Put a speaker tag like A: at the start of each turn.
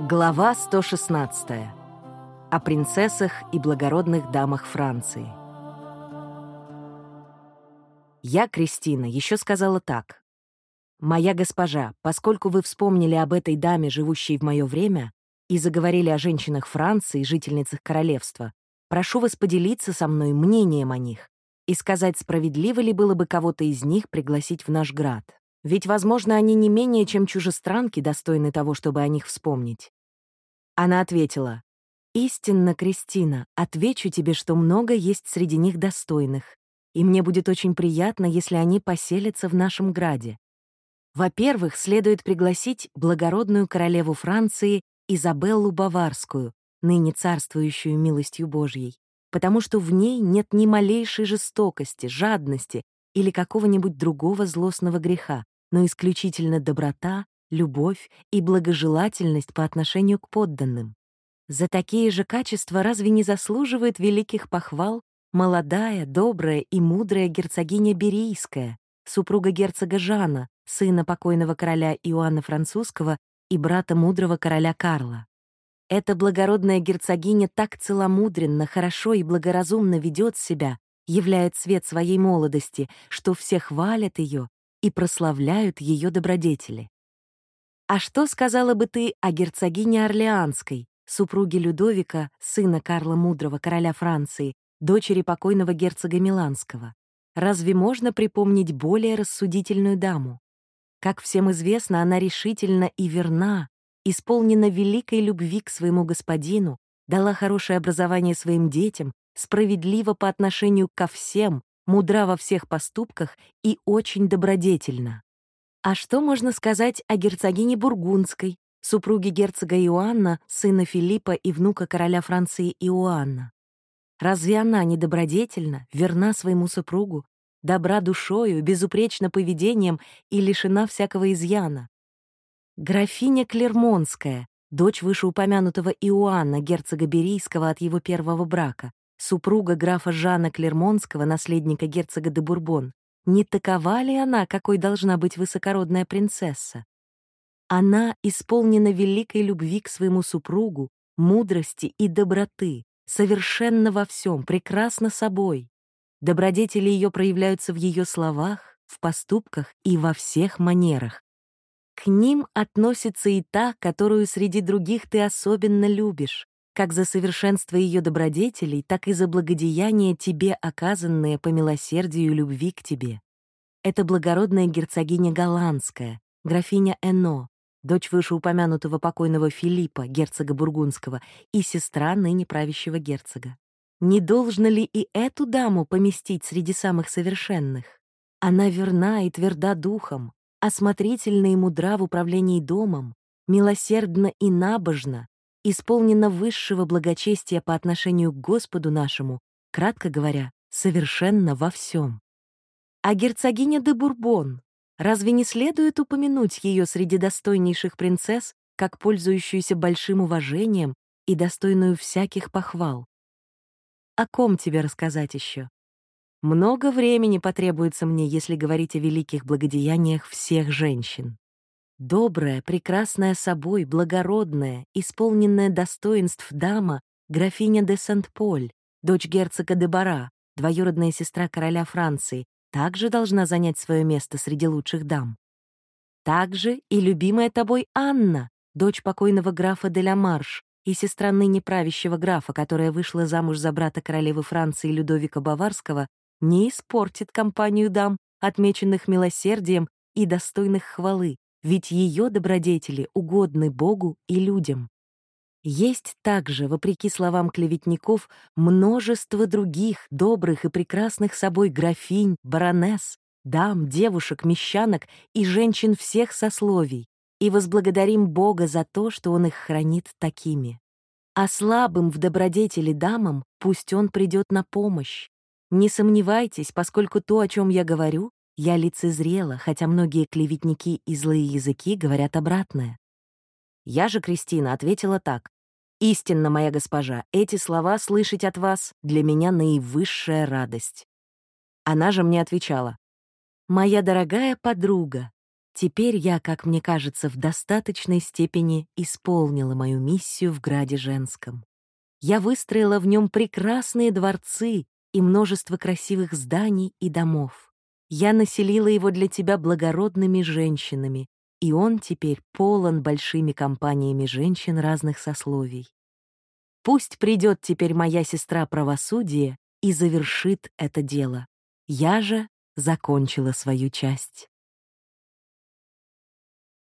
A: Глава 116. О принцессах и благородных дамах Франции. Я, Кристина, еще сказала так. «Моя госпожа, поскольку вы вспомнили об этой даме, живущей в мое время, и заговорили о женщинах Франции, жительницах королевства, прошу вас поделиться со мной мнением о них и сказать, справедливо ли было бы кого-то из них пригласить в наш град. Ведь, возможно, они не менее, чем чужестранки, достойны того, чтобы о них вспомнить. Она ответила, «Истинно, Кристина, отвечу тебе, что много есть среди них достойных, и мне будет очень приятно, если они поселятся в нашем граде. Во-первых, следует пригласить благородную королеву Франции Изабеллу Баварскую, ныне царствующую милостью Божьей, потому что в ней нет ни малейшей жестокости, жадности или какого-нибудь другого злостного греха, но исключительно доброта, любовь и благожелательность по отношению к подданным. За такие же качества разве не заслуживает великих похвал молодая, добрая и мудрая герцогиня Берийская, супруга герцога Жана, сына покойного короля Иоанна Французского и брата мудрого короля Карла? Эта благородная герцогиня так целомудренно, хорошо и благоразумно ведет себя, являет свет своей молодости, что все хвалят ее и прославляют ее добродетели. А что сказала бы ты о герцогине Орлеанской, супруге Людовика, сына Карла Мудрого, короля Франции, дочери покойного герцога Миланского? Разве можно припомнить более рассудительную даму? Как всем известно, она решительна и верна, исполнена великой любви к своему господину, дала хорошее образование своим детям, справедлива по отношению ко всем, мудра во всех поступках и очень добродетельна. А что можно сказать о герцогине Бургундской, супруге герцога Иоанна, сына Филиппа и внука короля Франции Иоанна? Разве она не добродетельна, верна своему супругу, добра душою, безупречна поведением и лишена всякого изъяна? Графиня Клермонская, дочь вышеупомянутого Иоанна, герцога Берийского от его первого брака, супруга графа Жана Клермонского, наследника герцога де Бурбон, не такова ли она, какой должна быть высокородная принцесса? Она исполнена великой любви к своему супругу, мудрости и доброты, совершенно во всем, прекрасна собой. Добродетели ее проявляются в ее словах, в поступках и во всех манерах. К ним относится и та, которую среди других ты особенно любишь, как за совершенство ее добродетелей, так и за благодеяния тебе, оказанные по милосердию и любви к тебе. Это благородная герцогиня Голландская, графиня Эно, дочь вышеупомянутого покойного Филиппа, герцога Бургундского, и сестра ныне правящего герцога. Не должно ли и эту даму поместить среди самых совершенных? Она верна и тверда духом, осмотрительна и мудра в управлении домом, милосердна и набожна, исполнена высшего благочестия по отношению к Господу нашему, кратко говоря, совершенно во всем. А герцогиня де Бурбон, разве не следует упомянуть ее среди достойнейших принцесс, как пользующуюся большим уважением и достойную всяких похвал? О ком тебе рассказать еще? Много времени потребуется мне, если говорить о великих благодеяниях всех женщин. Добрая, прекрасная собой, благородная, исполненная достоинств дама, графиня де Сент-Поль, дочь герцога де Бара, двоюродная сестра короля Франции, также должна занять свое место среди лучших дам. Также и любимая тобой Анна, дочь покойного графа де ла Марш и сестра ныне правящего графа, которая вышла замуж за брата королевы Франции Людовика Баварского, не испортит компанию дам, отмеченных милосердием и достойных хвалы, ведь ее добродетели угодны Богу и людям. Есть также, вопреки словам клеветников, множество других добрых и прекрасных собой графинь, баронесс, дам, девушек, мещанок и женщин всех сословий, и возблагодарим Бога за то, что Он их хранит такими. А слабым в добродетели дамам пусть Он придет на помощь. Не сомневайтесь, поскольку то, о чем я говорю, я лицезрела, хотя многие клеветники и злые языки говорят обратное. Я же, Кристина, ответила так. «Истинно, моя госпожа, эти слова слышать от вас для меня наивысшая радость». Она же мне отвечала. «Моя дорогая подруга, Теперь я, как мне кажется, в достаточной степени исполнила мою миссию в Граде Женском. Я выстроила в нем прекрасные дворцы и множество красивых зданий и домов. Я населила его для тебя благородными женщинами, и он теперь полон большими компаниями женщин разных сословий. Пусть придет теперь моя сестра правосудие и завершит это дело. Я же закончила свою часть.